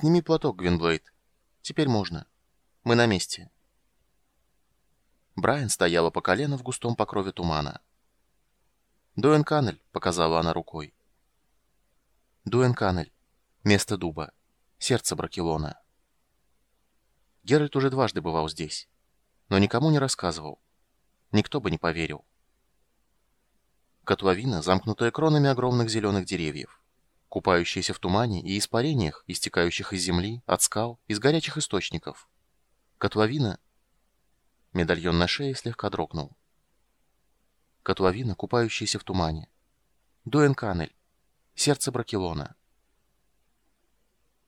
Сними платок, Гвинблейд. Теперь можно. Мы на месте. Брайан стояла по колено в густом покрове тумана. «Дуэн Каннель», — показала она рукой. «Дуэн Каннель. Место дуба. Сердце Бракелона». Геральт уже дважды бывал здесь, но никому не рассказывал. Никто бы не поверил. Котловина, замкнутая кронами огромных зеленых деревьев, купающаяся в тумане и испарениях, истекающих из земли, от скал, из горячих источников. Котловина... Медальон на шее слегка дрогнул. Котловина, купающаяся в тумане. Дуэн Канель. Сердце Бракелона.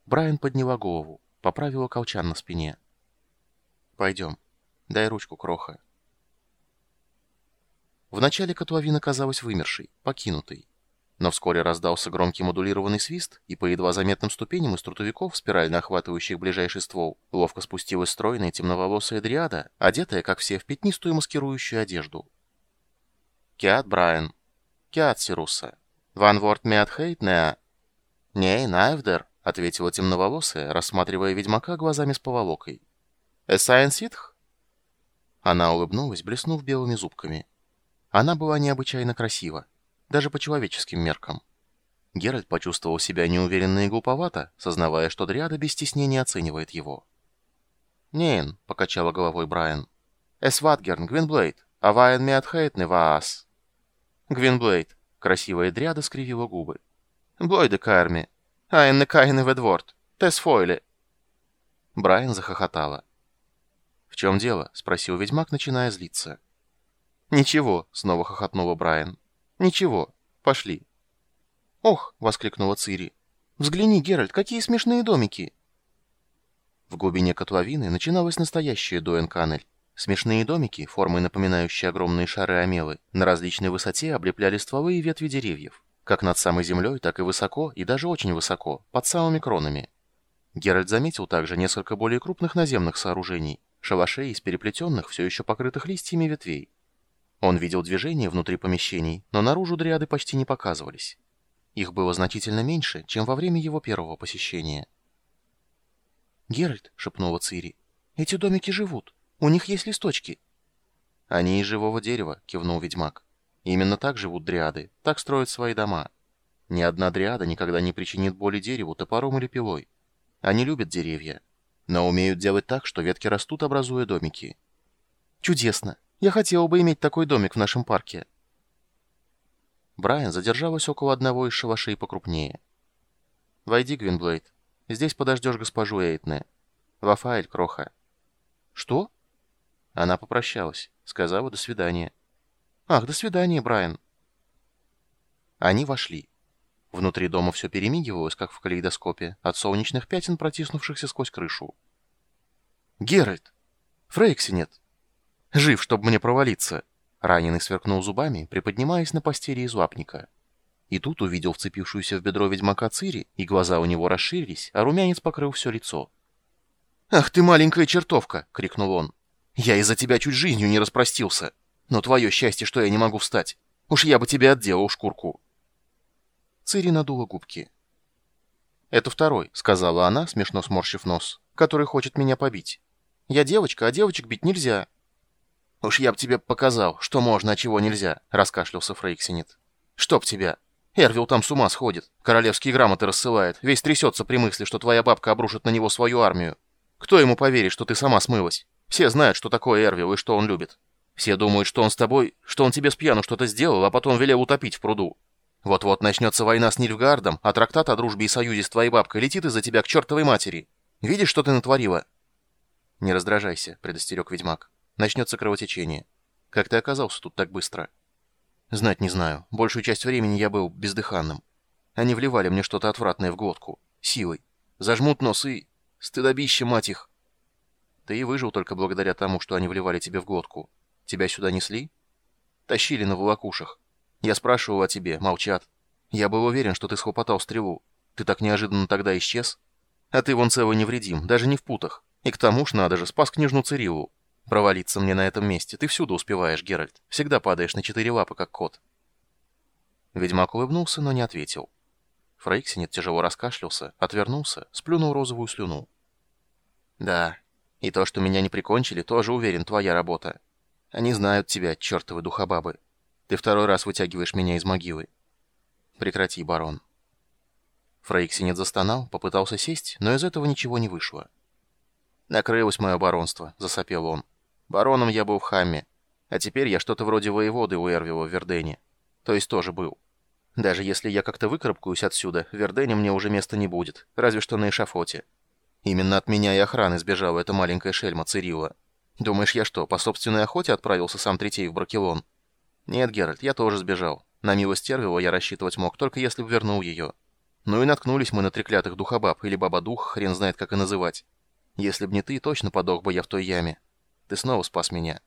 Брайан подняла голову, поправила колчан на спине. «Пойдем. Дай ручку, Кроха». Вначале котловина казалась вымершей, покинутой. Но вскоре раздался громкий модулированный свист, и по едва заметным ступеням из трутовиков, спирально охватывающих ближайший ствол, ловко спустилась стройная темноволосая дриада, одетая, как все, в пятнистую маскирующую одежду. «Киат Брайан. Киат Сируса. Ван Ворт Меат Хейт Неа». «Ней, Найвдер», — ответила темноволосая, рассматривая ведьмака глазами с поволокой. «Эссайн Ситх?» Она улыбнулась, блеснув белыми зубками. Она была необычайно красива, даже по человеческим меркам. Геральт почувствовал себя неуверенно и глуповато, сознавая, что Дриада без стеснения оценивает его. «Нейн», — покачала головой Брайан. «Эсватгерн, Гвинблейд, аваен миатхейт не ваас». «Гвинблейд», — красивая Дриада скривила губы. «Блойде карми, айн не кайны ведворд, тес фойли». Брайан захохотала. «В чем дело?» — спросил ведьмак, начиная злиться. «Ничего», — снова хохотнула Брайан. «Ничего. Пошли». «Ох!» — воскликнула Цири. «Взгляни, Геральт, какие смешные домики!» В глубине котловины начиналась настоящая Дуэн-Каннель. Смешные домики, формой напоминающие огромные шары омелы, на различной высоте облепляли стволы и ветви деревьев, как над самой землей, так и высоко, и даже очень высоко, под самыми кронами. Геральт заметил также несколько более крупных наземных сооружений, шалашей из переплетенных, все еще покрытых листьями ветвей. Он видел движение внутри помещений, но наружу дриады почти не показывались. Их было значительно меньше, чем во время его первого посещения. «Геральт», — шепнула Цири, — «эти домики живут. У них есть листочки». «Они из живого дерева», — кивнул ведьмак. «Именно так живут дриады, так строят свои дома. Ни одна дриада никогда не причинит боли дереву топором или пилой. Они любят деревья, но умеют делать так, что ветки растут, образуя домики». «Чудесно! Я хотела бы иметь такой домик в нашем парке». Брайан задержалась около одного из шалашей покрупнее. «Войди, Гвинблейд. Здесь подождешь госпожу Эйтне. Вафаэль, кроха». «Что?» Она попрощалась, сказала «до свидания». «Ах, до свидания, Брайан». Они вошли. Внутри дома все перемигивалось, как в калейдоскопе, от солнечных пятен, протиснувшихся сквозь крышу. «Геральт! Фрейкси нет!» Жив, чтобы мне провалиться!» Раненый сверкнул зубами, приподнимаясь на постели из лапника. И тут увидел вцепившуюся в бедро ведьмака Цири, и глаза у него расширились, а румянец покрыл все лицо. «Ах ты маленькая чертовка!» — крикнул он. «Я из-за тебя чуть жизнью не распростился. Но твое счастье, что я не могу встать. Уж я бы тебе отделал шкурку». Цири надула губки. «Это второй», — сказала она, смешно сморщив нос, — «который хочет меня побить. Я девочка, а девочек бить нельзя». «Уж я б тебе показал, что можно, а чего нельзя», — раскашлялся Фрейксинит. «Чтоб тебя! Эрвил там с ума сходит, королевские грамоты рассылает, весь трясется при мысли, что твоя бабка обрушит на него свою армию. Кто ему поверит, что ты сама смылась? Все знают, что такое Эрвил и что он любит. Все думают, что он с тобой, что он тебе с пьяну что-то сделал, а потом велел утопить в пруду. Вот-вот начнется война с Нильфгардом, а трактат о дружбе и союзе с твоей бабкой летит из-за тебя к чертовой матери. Видишь, что ты натворила?» «Не раздражайся», — предостерег ведьмак. Начнется кровотечение. Как ты оказался тут так быстро? Знать не знаю. Большую часть времени я был бездыханным. Они вливали мне что-то отвратное в глотку. Силой. Зажмут нос и... Стыдобище, мать их. Ты и выжил только благодаря тому, что они вливали тебе в глотку. Тебя сюда несли? Тащили на волокушах. Я спрашивал о тебе, молчат. Я был уверен, что ты схлопотал стрелу. Ты так неожиданно тогда исчез. А ты вон целый невредим, даже не в путах. И к тому ж надо же, спас княжну Цирилу. Провалиться мне на этом месте. Ты всюду успеваешь, Геральт. Всегда падаешь на четыре лапы, как кот. Ведьмак улыбнулся, но не ответил. Фрейксинет тяжело раскашлялся, отвернулся, сплюнул розовую слюну. «Да, и то, что меня не прикончили, тоже, уверен, твоя работа. Они знают тебя, чертовы духобабы. Ты второй раз вытягиваешь меня из могилы. Прекрати, барон». Фрейксинет застонал, попытался сесть, но из этого ничего не вышло. «Накрылось мое баронство», — засопел он. «Бароном я был в Хамме, а теперь я что-то вроде воеводы у Эрвила в Вердене. То есть тоже был. Даже если я как-то выкарабкаюсь отсюда, в Вердене мне уже места не будет, разве что на эшафоте. Именно от меня и охраны сбежала эта маленькая шельма Цирилла. Думаешь, я что, по собственной охоте отправился сам Третей в Бракелон? Нет, Геральт, я тоже сбежал. На милость Эрвила я рассчитывать мог, только если бы вернул ее. Ну и наткнулись мы на треклятых духобаб, или баба-дух, хрен знает, как и называть. Если б не ты, точно подох бы я в той яме. Ты снова спас меня.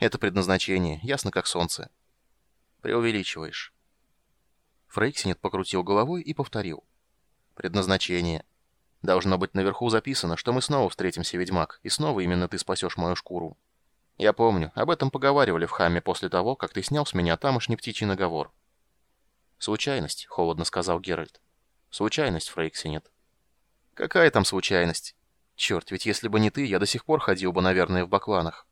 Это предназначение, ясно как солнце. Преувеличиваешь. Фрейксинет покрутил головой и повторил. Предназначение. Должно быть наверху записано, что мы снова встретимся, ведьмак, и снова именно ты спасешь мою шкуру. Я помню, об этом поговаривали в хаме после того, как ты снял с меня тамошний птичий наговор. Случайность, холодно сказал Геральт. Случайность, Фрейксинет. Какая там случайность? Черт, ведь если бы не ты, я до сих пор ходил бы, наверное, в бакланах.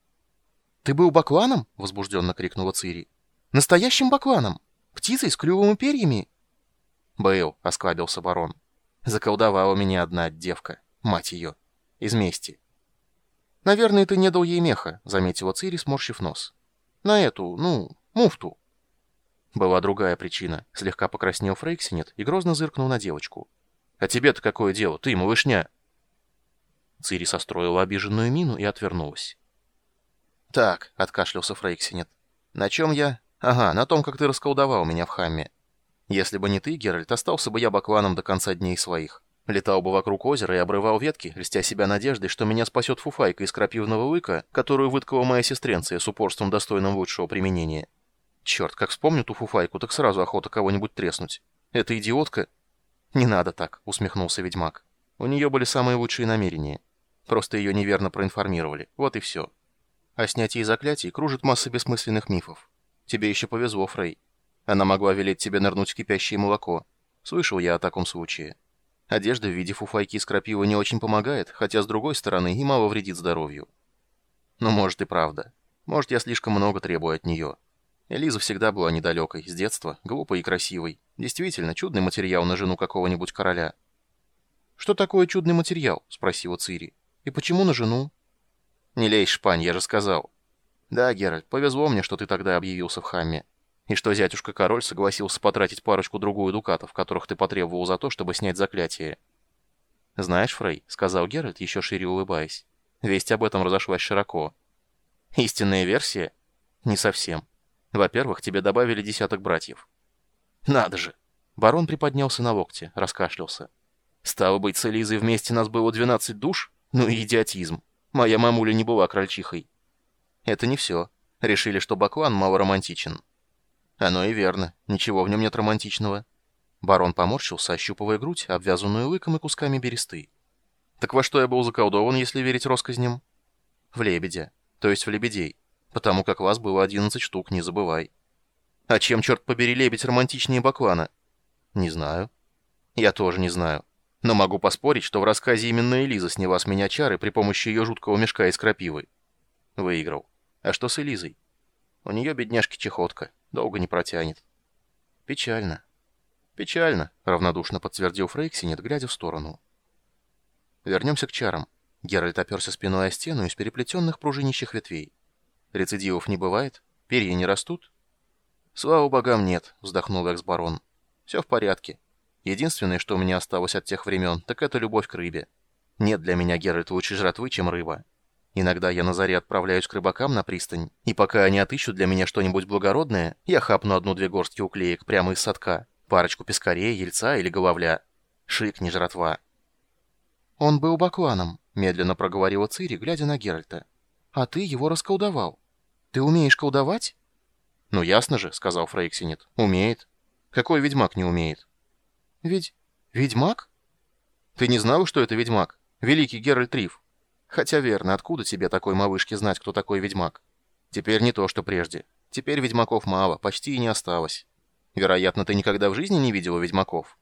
Ты был бакланом? Возбужденно крикнула Цири. Настоящим бакланом? Птицей с клювом и перьями? Был, осклабился барон. Заколдовала меня одна девка, мать ее, из мести. Наверное, ты не дал ей меха, заметила Цири, сморщив нос. На эту, ну, муфту. Была другая причина. Слегка покраснел Фрейксинет и грозно зыркнул на девочку. «А тебе-то какое дело? Ты, малышня!» Цири состроила обиженную мину и отвернулась. «Так», — откашлялся Фрейксинет. «На чем я? Ага, на том, как ты расколдовал меня в хамме. Если бы не ты, Геральт, остался бы я бакланом до конца дней своих. Летал бы вокруг озера и обрывал ветки, льстя себя надеждой, что меня спасет фуфайка из крапивного лыка, которую выткала моя сестренция с упорством достойным лучшего применения. Черт, как вспомню ту фуфайку, так сразу охота кого-нибудь треснуть. Эта идиотка... Не надо так, усмехнулся ведьмак. У нее были самые лучшие намерения. Просто ее неверно проинформировали. Вот и все. О снятии заклятий кружит масса бессмысленных мифов. Тебе еще повезло, Фрей. Она могла велеть тебе нырнуть в кипящее молоко. Слышал я о таком случае. Одежда в виде фуфайки из крапивы не очень помогает, хотя, с другой стороны, и мало вредит здоровью. Но может и правда. Может, я слишком много требую от нее. Элиза всегда была недалекой, с детства, глупой и красивой. Действительно, чудный материал на жену какого-нибудь короля. «Что такое чудный материал?» — спросила Цири. «И почему на жену?» «Не лезь, шпань, я же сказал». «Да, Геральт, повезло мне, что ты тогда объявился в Хамме. И что зятюшка-король согласился потратить парочку-другую дукатов, которых ты потребовал за то, чтобы снять заклятие». «Знаешь, Фрей», — сказал Геральт, еще шире улыбаясь, — «весть об этом разошлась широко». «Истинная версия?» «Не совсем. Во-первых, тебе добавили десяток братьев. Надо же. Барон приподнялся на локте, раскашлялся. Стало быть, с Элизой вместе нас было 12 душ? Ну и идиотизм. Моя мамуля не была крольчихой. Это не все. Решили, что Баклан мало романтичен. Оно и верно. Ничего в нем нет романтичного. Барон поморщился, ощупывая грудь, обвязанную лыком и кусками бересты. Так во что я был заколдован, если верить россказням? В лебедя. То есть в лебедей. Потому как вас было 11 штук, не забывай. А чем, черт побери, лебедь романтичнее Баклана? Не знаю. Я тоже не знаю. Но могу поспорить, что в рассказе именно Элиза сняла с меня чары при помощи ее жуткого мешка из крапивы. Выиграл. А что с Элизой? У нее, бедняжки, чехотка. Долго не протянет. Печально. Печально, равнодушно подтвердил Фрейксинет, глядя в сторону. Вернемся к чарам. Геральт оперся спиной о стену из переплетенных пружинищих ветвей. Рецидивов не бывает? Перья не растут? Слава богам, нет, вздохнул экс-барон. Все в порядке. Единственное, что у меня осталось от тех времен, так это любовь к рыбе. Нет для меня, Геральт, лучше жратвы, чем рыба. Иногда я на заре отправляюсь к рыбакам на пристань, и пока они отыщут для меня что-нибудь благородное, я хапну одну-две горстки уклеек прямо из садка, парочку пескарей, ельца или головля. Шик, не жратва. «Он был бакланом», — медленно проговорила Цири, глядя на Геральта. «А ты его расколдовал. Ты умеешь колдовать?» «Ну ясно же», — сказал Фрейксинет. «Умеет. Какой ведьмак не умеет?» «Ведь... ведьмак?» «Ты не знал, что это ведьмак? Великий Геральт Риф. Хотя верно, откуда тебе такой малышке знать, кто такой ведьмак? Теперь не то, что прежде. Теперь ведьмаков мало, почти и не осталось. Вероятно, ты никогда в жизни не видела ведьмаков?»